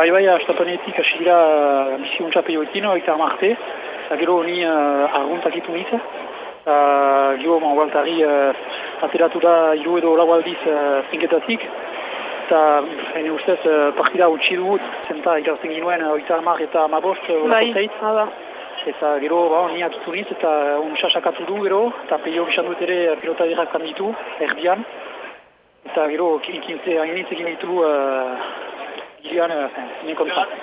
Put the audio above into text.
bai, bai, astapanetik hasi dira bizi untsa peioekin, oita amarte. Eta gero honi uh, arguntak itu niz. Eta gero ma gualtari uh, ateratu da hiru edo lau aldiz uh, zinketatik. Eta hene ustez uh, partida utzi dugut. Zenta ikasten ginuen oita amar eta amabost. Bai, hala. Eta gero ba, ni atutu niz eta untsa sakatu du gero. Eta peio gizan dut ere pilota dirrak ditu, erdian. Eta gero, ikintze, hainitzekin ditu, uh, Giovanni